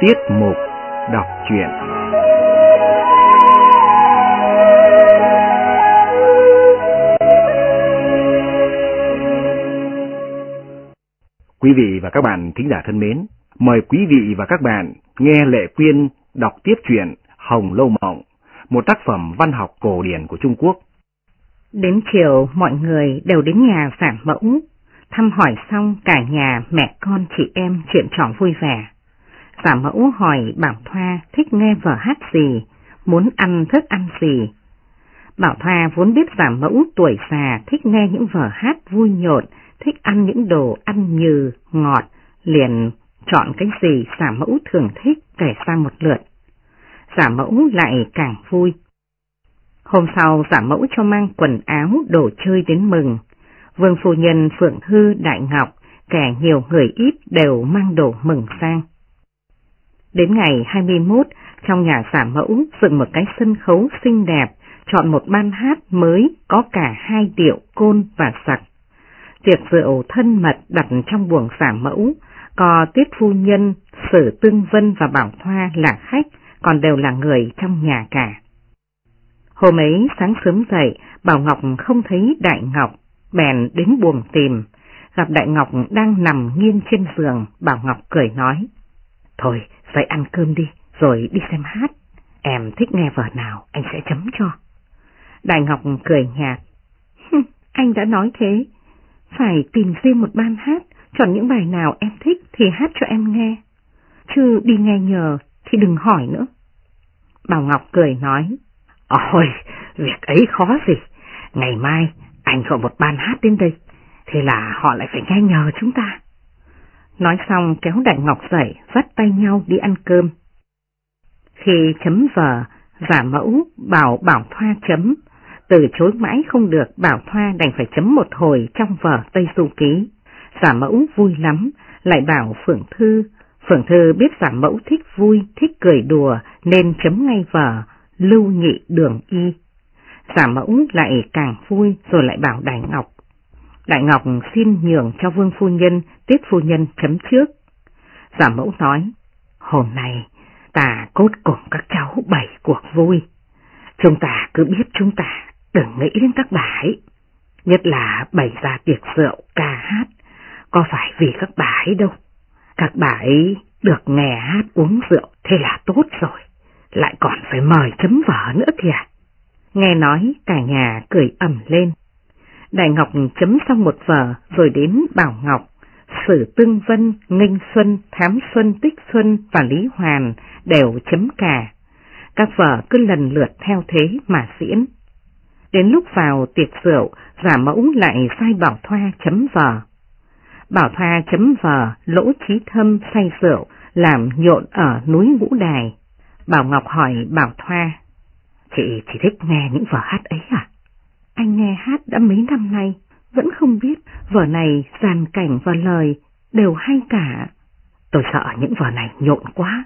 Tiết mục đọc truyện Quý vị và các bạn thính giả thân mến, mời quý vị và các bạn nghe Lệ Quyên đọc tiếp truyện Hồng Lâu Mộng, một tác phẩm văn học cổ điển của Trung Quốc. Đến chiều mọi người đều đến nhà Phạm mẫu, thăm hỏi xong cả nhà mẹ con chị em chuyện trò vui vẻ. Giả mẫu hỏi Bảo Thoa thích nghe vở hát gì, muốn ăn thức ăn gì. Bảo Thoa vốn biết giả mẫu tuổi già thích nghe những vở hát vui nhộn, thích ăn những đồ ăn như ngọt, liền chọn cái gì giả mẫu thường thích kể ra một lượt. Giả mẫu lại càng vui. Hôm sau giả mẫu cho mang quần áo, đồ chơi đến mừng. Vương phu nhân Phượng Thư Đại Ngọc, kẻ nhiều người ít đều mang đồ mừng sang. Đến ngày 21, trong nhà giả mẫu dựng một cái sân khấu xinh đẹp, chọn một ban hát mới có cả hai điệu côn và sặc. Tiệc rượu thân mật đặt trong buồng giả mẫu, có tiết phu nhân, sử tương vân và bảo thoa là khách, còn đều là người trong nhà cả. Hôm ấy sáng sớm dậy, Bảo Ngọc không thấy Đại Ngọc, bèn đến buồng tìm. Gặp Đại Ngọc đang nằm nghiêng trên giường, Bảo Ngọc cười nói. Thôi, Vậy ăn cơm đi, rồi đi xem hát. Em thích nghe vở nào, anh sẽ chấm cho. Đại Ngọc cười nhạt. anh đã nói thế, phải tìm riêng một ban hát, chọn những bài nào em thích thì hát cho em nghe. Chứ đi nghe nhờ thì đừng hỏi nữa. Bảo Ngọc cười nói. Ôi, việc ấy khó gì. Ngày mai anh gọi một ban hát đến đây, thì là họ lại phải nghe nhờ chúng ta. Nói xong kéo Đại Ngọc dậy, vắt tay nhau đi ăn cơm. Khi chấm vở, giả mẫu bảo Bảo Thoa chấm, từ chối mãi không được Bảo Thoa đành phải chấm một hồi trong vở Tây Du Ký. Giả mẫu vui lắm, lại bảo Phượng Thư. Phượng Thư biết giả mẫu thích vui, thích cười đùa nên chấm ngay vở Lưu Nhị Đường Y. Giả mẫu lại càng vui rồi lại bảo Đại Ngọc. Đại Ngọc xin nhường cho Vương Phu Nhân, Tiết Phu Nhân chấm trước. Giả mẫu nói, hôm nay ta cốt cùng các cháu bảy cuộc vui. Chúng ta cứ biết chúng ta đừng nghĩ đến các bà ấy. Nhất là bày ra tiệc rượu, ca hát, có phải vì các bà ấy đâu. Các bà ấy được nghe hát uống rượu thế là tốt rồi, lại còn phải mời chấm vở nữa kìa. Nghe nói cả nhà cười ẩm lên. Đại Ngọc chấm xong một vở rồi đến Bảo Ngọc, Sử Tương Vân, Nghinh Xuân, Thám Xuân, Tích Xuân và Lý Hoàn đều chấm cả. Các vở cứ lần lượt theo thế mà diễn. Đến lúc vào tiệc rượu, giả mẫu lại sai Bảo Thoa chấm vở. Bảo Thoa chấm vở, lỗ trí thâm say rượu, làm nhộn ở núi Ngũ Đài. Bảo Ngọc hỏi Bảo Thoa, Chị chỉ thích nghe những vở hát ấy à? Anh nghe hát đã mấy năm nay, vẫn không biết vở này dàn cảnh và lời đều hay cả. Tôi sợ những vở này nhộn quá.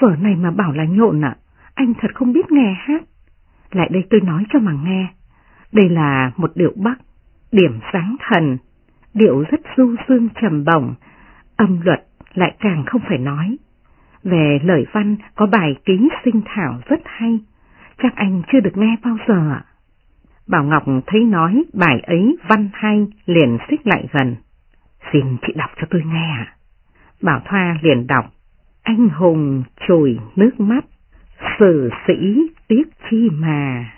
Vở này mà bảo là nhộn à, anh thật không biết nghe hát. Lại đây tôi nói cho mà nghe. Đây là một điệu bắc, điểm sáng thần, điệu rất du dương trầm bổng, âm luật lại càng không phải nói. Về lời văn có bài ký sinh thảo rất hay, chắc anh chưa được nghe bao giờ ạ. Bảo Ngọc thấy nói bài ấy văn hay liền xích lại gần. Xin chị đọc cho tôi nghe ạ. Bảo Thoa liền đọc. Anh hùng chùi nước mắt, sử sĩ tiếc chi mà.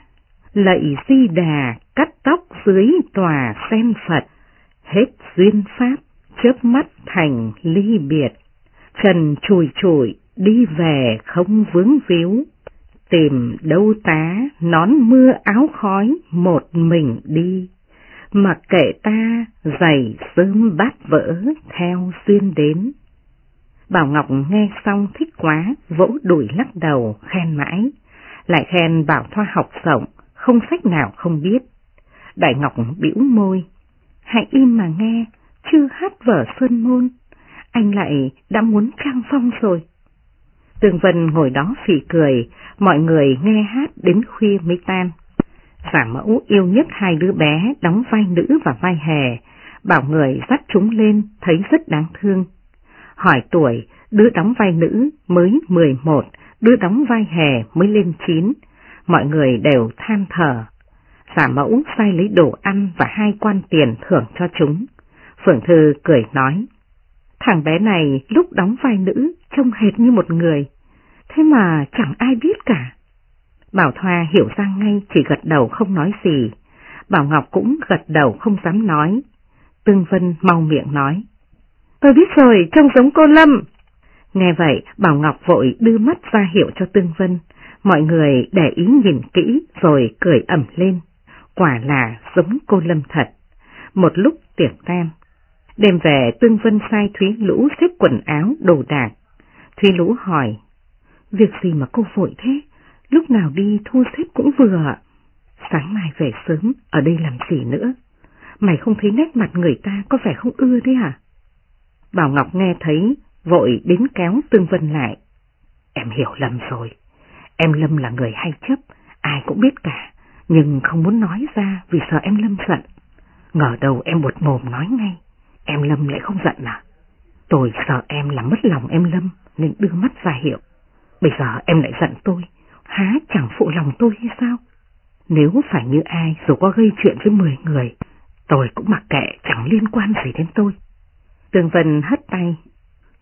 Lạy di đà cắt tóc dưới tòa sen Phật, hết duyên pháp, chớp mắt thành ly biệt. Trần chùi chùi đi về không vướng víu, tìm đâu tá nón mưa áo khói một mình đi, mặc kệ ta giày sớm bát vỡ theo xuyên đến. Bảo Ngọc nghe xong thích quá, vỗ đùi lắc đầu, khen mãi, lại khen Bảo Thoa học rộng, không sách nào không biết. Đại Ngọc bĩu môi, hãy im mà nghe, chưa hát vở Xuân Môn, anh lại đã muốn trang phong rồi tường Vân ngồi đó phì cười, mọi người nghe hát đến khuya mới tan. Giả mẫu yêu nhất hai đứa bé đóng vai nữ và vai hề, bảo người dắt chúng lên thấy rất đáng thương. Hỏi tuổi, Đứa đóng vai nữ mới 11, đứa đóng vai hè mới lên 9. Mọi người đều than thở. Giả mẫu sai lấy đồ ăn và hai quan tiền thưởng cho chúng. Phượng Thư cười nói. Thằng bé này lúc đóng vai nữ trông hệt như một người, thế mà chẳng ai biết cả. Bảo Thoa hiểu ra ngay chỉ gật đầu không nói gì, Bảo Ngọc cũng gật đầu không dám nói. Tương Vân mau miệng nói. Tôi biết rồi, trông giống cô Lâm. Nghe vậy, Bảo Ngọc vội đưa mắt ra hiệu cho Tương Vân. Mọi người để ý nhìn kỹ rồi cười ẩm lên. Quả là giống cô Lâm thật. Một lúc tiệc tem. Đêm về Tương Vân sai Thúy Lũ xếp quần áo, đồ đạc. Thúy Lũ hỏi, việc gì mà cô vội thế? Lúc nào đi thu xếp cũng vừa. Sáng mai về sớm, ở đây làm gì nữa? Mày không thấy nét mặt người ta có vẻ không ưa đấy hả? Bảo Ngọc nghe thấy, vội đến kéo Tương Vân lại. Em hiểu lầm rồi. Em Lâm là người hay chấp, ai cũng biết cả, nhưng không muốn nói ra vì sợ em Lâm giận. Ngờ đầu em buột mồm nói ngay, em Lâm lại không giận à? Tôi sợ em làm mất lòng em Lâm nên đưa mắt ra hiệu. Bây giờ em lại giận tôi, há chẳng phụ lòng tôi hay sao? Nếu phải như ai dù có gây chuyện với 10 người, tôi cũng mặc kệ chẳng liên quan gì đến tôi. Tường Vân hất tay.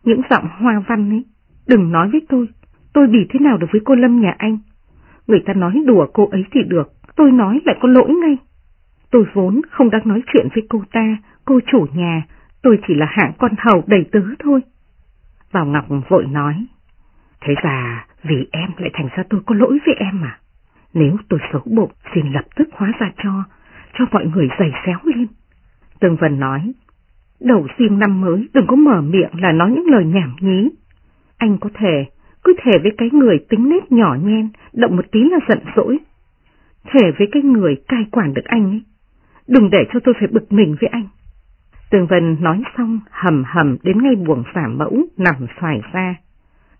Những giọng hoa văn ấy, đừng nói với tôi, tôi bị thế nào được với cô Lâm nhà anh. Người ta nói đùa cô ấy thì được, tôi nói lại có lỗi ngay. Tôi vốn không đang nói chuyện với cô ta, cô chủ nhà, tôi chỉ là hạng con hầu đầy tứ thôi. Bảo Ngọc vội nói, thế ra vì em lại thành ra tôi có lỗi với em mà. Nếu tôi xấu bụng, xin lập tức hóa ra cho, cho mọi người giày xéo lên. Tương Vân nói, đầu riêng năm mới đừng có mở miệng là nói những lời nhảm nhí. Anh có thể, cứ thể với cái người tính nết nhỏ nhen, động một tí là giận dỗi. Thể với cái người cai quản được anh ấy. Đừng để cho tôi phải bực mình với anh. Tường Vân nói xong hầm hầm đến ngay buồng xả mẫu nằm xoài ra.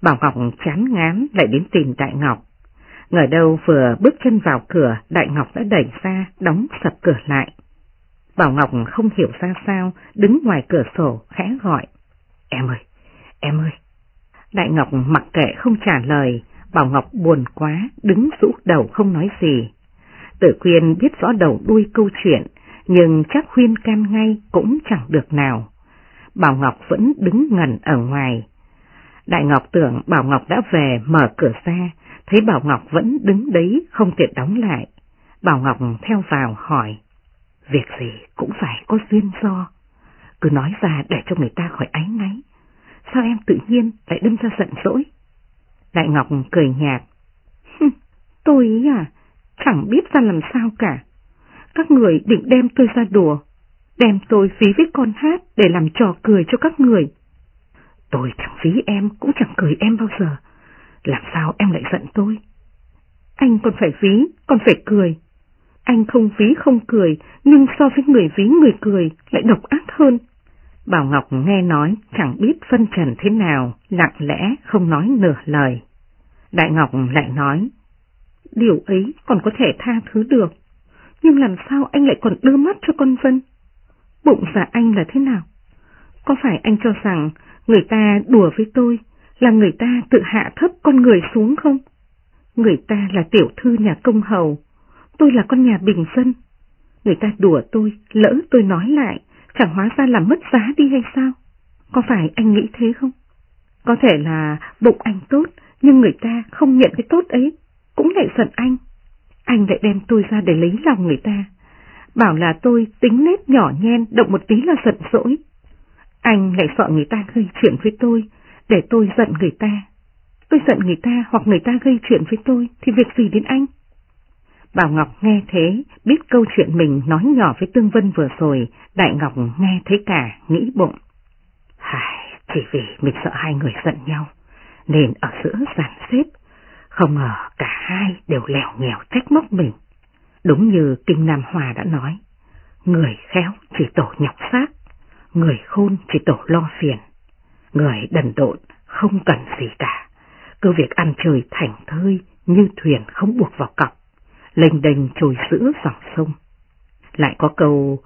Bảo Ngọc chán ngán lại đến tìm Đại Ngọc. Ngờ đâu vừa bước chân vào cửa, Đại Ngọc đã đẩy ra, đóng sập cửa lại. Bảo Ngọc không hiểu ra sao, đứng ngoài cửa sổ, khẽ gọi. Em ơi, em ơi. Đại Ngọc mặc kệ không trả lời, Bảo Ngọc buồn quá, đứng rũ đầu không nói gì. Tử Quyên biết rõ đầu đuôi câu chuyện, nhưng chắc khuyên can ngay cũng chẳng được nào. Bảo Ngọc vẫn đứng ngẩn ở ngoài. Đại Ngọc tưởng Bảo Ngọc đã về mở cửa ra, thấy Bảo Ngọc vẫn đứng đấy không tiện đóng lại. Bảo Ngọc theo vào hỏi, việc gì cũng phải có duyên do, cứ nói ra để cho người ta khỏi áy náy. Sao em tự nhiên lại đâm ra giận dỗi? Đại Ngọc cười nhạt, tôi ý à, chẳng biết ra làm sao cả. Các người định đem tôi ra đùa, đem tôi phí với con hát để làm trò cười cho các người. Tôi chẳng phí em, cũng chẳng cười em bao giờ. Làm sao em lại giận tôi? Anh còn phải ví, còn phải cười. Anh không ví không cười, nhưng so với người ví người cười lại độc ác hơn. Bảo Ngọc nghe nói chẳng biết phân trần thế nào, lặng lẽ không nói nửa lời. Đại Ngọc lại nói, điều ấy còn có thể tha thứ được, nhưng làm sao anh lại còn đưa mắt cho con Vân? Bụng dạ anh là thế nào? Có phải anh cho rằng người ta đùa với tôi là người ta tự hạ thấp con người xuống không? Người ta là tiểu thư nhà công hầu, tôi là con nhà bình dân. Người ta đùa tôi, lỡ tôi nói lại, chẳng hóa ra làm mất giá đi hay sao? Có phải anh nghĩ thế không? Có thể là bụng anh tốt, nhưng người ta không nhận cái tốt ấy, cũng lại giận anh. Anh lại đem tôi ra để lấy lòng người ta. Bảo là tôi tính nết nhỏ nhen, động một tí là giận dỗi. Anh lại sợ người ta gây chuyện với tôi, để tôi giận người ta. Tôi giận người ta hoặc người ta gây chuyện với tôi thì việc gì đến anh? Bảo Ngọc nghe thế, biết câu chuyện mình nói nhỏ với Tương Vân vừa rồi, Đại Ngọc nghe thấy cả, nghĩ bụng. Hài, chỉ vì mình sợ hai người giận nhau, nên ở giữa giàn xếp, không ngờ cả hai đều lèo nghèo trách móc mình. Đúng như Kinh Nam Hòa đã nói, người khéo chỉ tổ nhọc xác, người khôn chỉ tổ lo phiền. Người đần độn không cần gì cả, cứ việc ăn chơi thành thơi như thuyền không buộc vào cọc, lênh đênh trôi giữa dòng sông. Lại có câu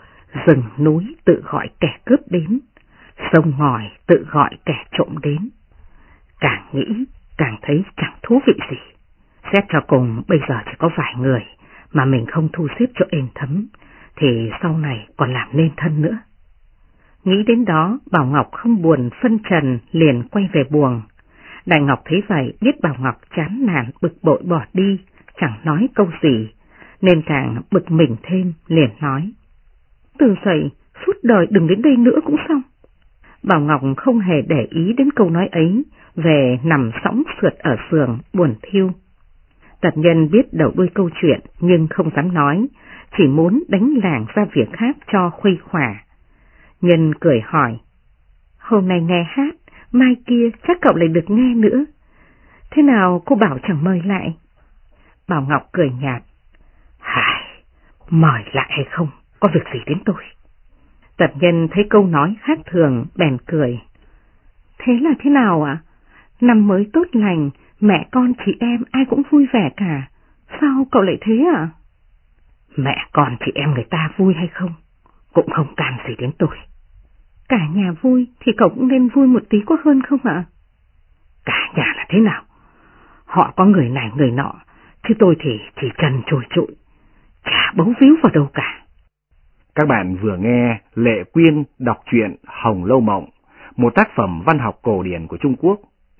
rừng núi tự gọi kẻ cướp đến, sông ngòi tự gọi kẻ trộm đến. càng nghĩ càng thấy chẳng thú vị gì. Xét cho cùng bây giờ chỉ có vài người mà mình không thu xếp cho êm thấm, thì sau này còn làm nên thân nữa. Nghĩ đến đó, Bảo Ngọc không buồn phân trần liền quay về buồng. Đại Ngọc thấy vậy biết Bảo Ngọc chán nản bực bội bỏ đi, chẳng nói câu gì, nên càng bực mình thêm liền nói. Từ dậy, suốt đời đừng đến đây nữa cũng xong. Bảo Ngọc không hề để ý đến câu nói ấy, về nằm sóng sượt ở giường buồn thiêu. Tật nhân biết đầu đuôi câu chuyện nhưng không dám nói, chỉ muốn đánh làng ra việc khác cho khuây khỏa. Nhân cười hỏi, hôm nay nghe hát, mai kia chắc cậu lại được nghe nữa. Thế nào cô bảo chẳng mời lại? Bảo Ngọc cười nhạt, Hài, mời lại hay không, có việc gì đến tôi? Tật nhân thấy câu nói khác thường, bèn cười. Thế là thế nào ạ? Năm mới tốt lành, mẹ con chị em ai cũng vui vẻ cả. Sao cậu lại thế ạ? Mẹ con chị em người ta vui hay không, cũng không can gì đến tôi. Cả nhà vui thì cậu cũng nên vui một tí có hơn không ạ? Cả nhà là thế nào? Họ có người này người nọ, chứ tôi thì chỉ trần trồi trụi, chả bấu víu vào đâu cả. Các bạn vừa nghe Lệ Quyên đọc truyện Hồng Lâu Mộng, một tác phẩm văn học cổ điển của Trung Quốc.